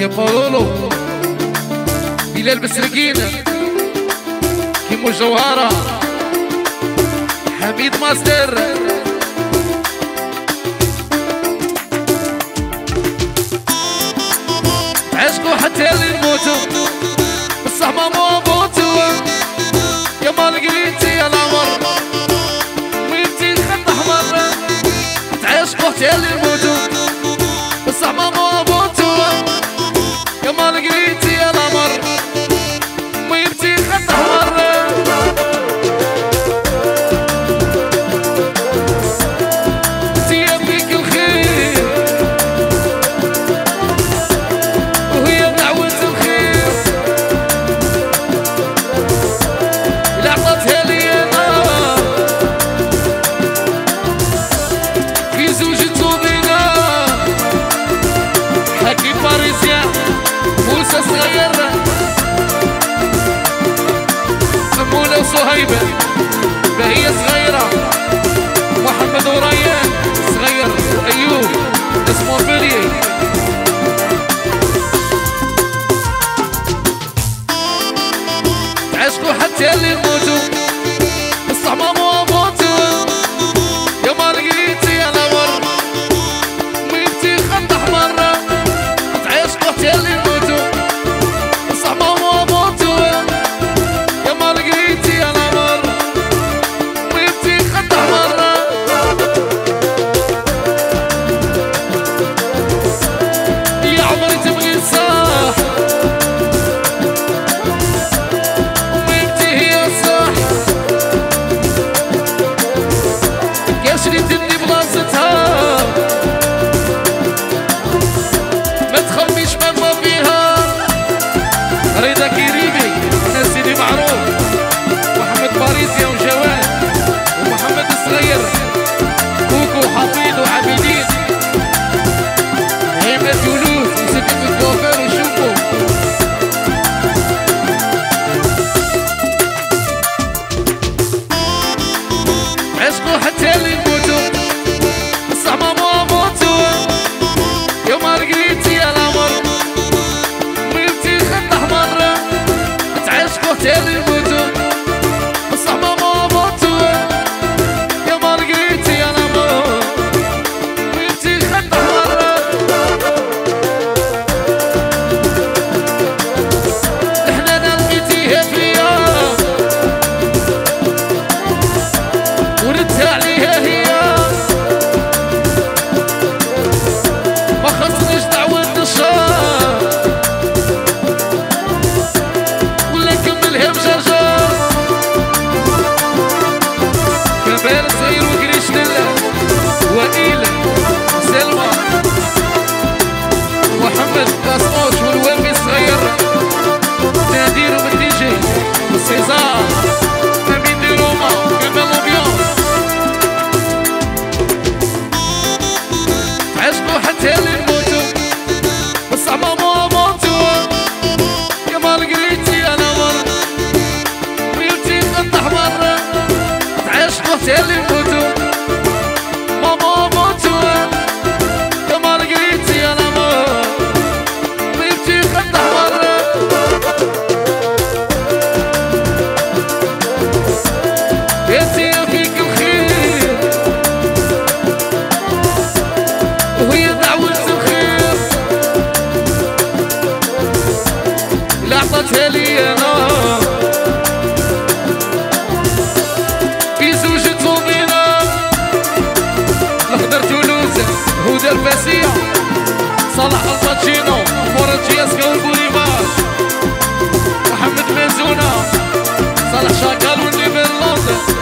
يا له بلال بسرقينا كيمو جوهرة. حميد ماستر. عشقو حتى اللي بصح ما موتو. يا مالك بنتي يا العمر. وانت خد أحمر. تعشقو حتى اللي Gülüyor حبيبه صغيرة. عشقوا حتى اللي نموتوا صح ما موتوا يوم لقيتي يا القمر ميمتي خط أحمر. تعشقو حتى اللي ويضعوا السخيص لا عطاتها لي أنا. في زوجة ومينا لحضر تولوز هدى الفسيح صلاح الباتشينو مرات ياسكا والبوليفار محمد مازونا صالح شاكال واللي من لندن